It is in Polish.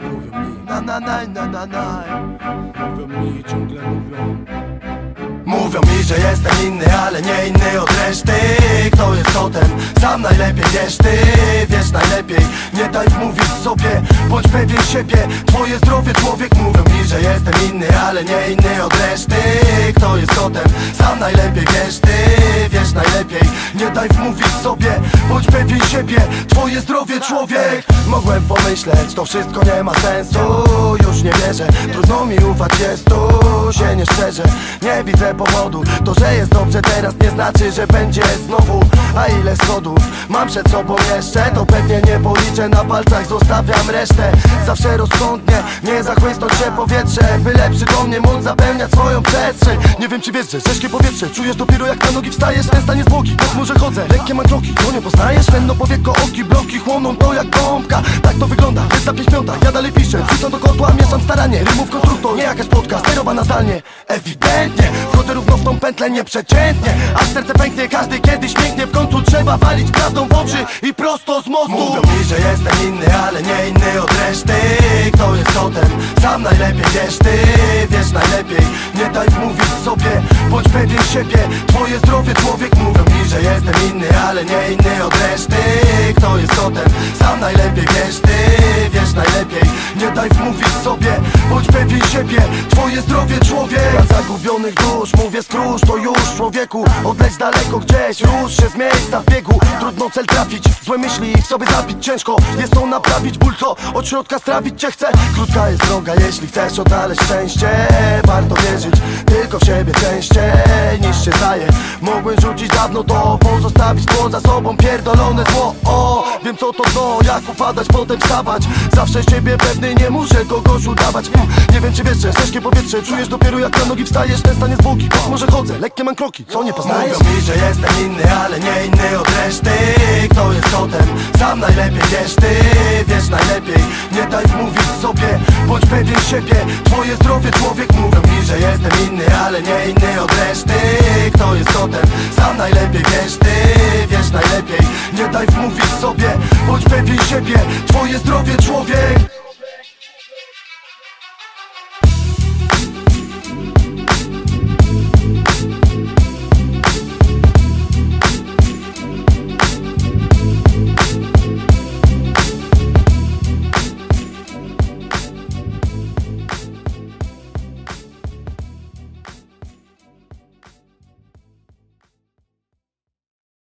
Mówią mi na na na na na na. Mówią mi, ciągle mówią. Mówią mi, że jestem inny, ale nie inny od reszty. Kto jest kotem? Sam najlepiej wiesz ty. Wiesz najlepiej, nie daj mówić sobie. Bądź pewien siebie, twoje zdrowie człowiek. Mówią mi, że jestem inny, ale nie inny od reszty. Kto jest kotem? Sam najlepiej wiesz ty Wiesz najlepiej, nie daj wmówić sobie Bądź pewien siebie, twoje zdrowie człowiek. Mogłem pomyśleć, to wszystko nie ma sensu. Już nie wierzę, trudno mi ufać jest tu się nie szczerze. Nie widzę powodu To, że jest dobrze. Teraz nie znaczy, że będzie znowu A ile schodów mam przed sobą jeszcze? To pewnie nie policzę na palcach Zostawiam resztę. Zawsze rozsądnie Nie zachłysnąć się powietrze Byle przytomnie móc zapełniać swoją przestrzeń. Nie wiem czy wiesz, że ciężkie powietrze Czujesz dopiero jak na nogi wstajesz. Ten stan jest bogi, pod może chodzę Lekkie mam kroki, to nie poznajesz. Będą powieko oki, bloki chłoną to jak bombka Tak to wygląda, jest za pięć piąta Ja dalej piszę, wrzucam do kotła Mieszam staranie, rymów konstruktor Nie jakaś plotka, sterowana zdalnie. Ewidentnie, w tą pętlę nieprzeciętnie. Aż serce pęknie, każdy kiedyś mięknie. W końcu trzeba walić prawdą w oczy I prosto z mostu. Mówią mi, że jestem inny, ale nie inny od reszty. Kto jest kotem? Sam najlepiej wiesz ty. Wiesz najlepiej, nie daj mówić sobie Bądź pewien siebie, twoje zdrowie człowiek. Mówią mi, że jestem inny, ale nie inny od reszty. Kto jest kotem? Sam najlepiej wiesz ty. Wiesz najlepiej, nie daj wmówić sobie Pewien siebie, twoje zdrowie człowiek. Dla zagubionych dusz, mówię skróż to już człowieku. Odleć daleko gdzieś, rusz się z miejsca w biegu. Trudno cel trafić, złe myśli w sobie zabić Ciężko jest to naprawić, ból co od środka strawić cię chce. Krótka jest droga, jeśli chcesz odnaleźć szczęście. Warto wierzyć tylko w siebie częściej niż się zdaje Mogłem rzucić dawno to, pozostawić poza sobą pierdolone zło. O, Wiem co to dno, jak upadać, potem wstawać. Zawsze siebie pewny, nie muszę kogoś udawać Nie wiem czy wiesz, że ciężkie powietrze Czujesz dopiero jak na nogi wstajesz, ten stan jest bogi Pod może chodzę, lekkie mam kroki, co nie poznajesz? Mówią mi, że jestem inny, ale nie inny od reszty. Kto jest kotem? Sam najlepiej wiesz ty Wiesz najlepiej, nie daj wmówić sobie Bądź pewien siebie, twoje zdrowie człowiek Mówią mi, że jestem inny, ale nie inny od reszty. Kto jest kotem? Sam najlepiej wiesz ty Wiesz najlepiej, nie daj wmówić sobie Bądź pewien siebie, twoje zdrowie człowiek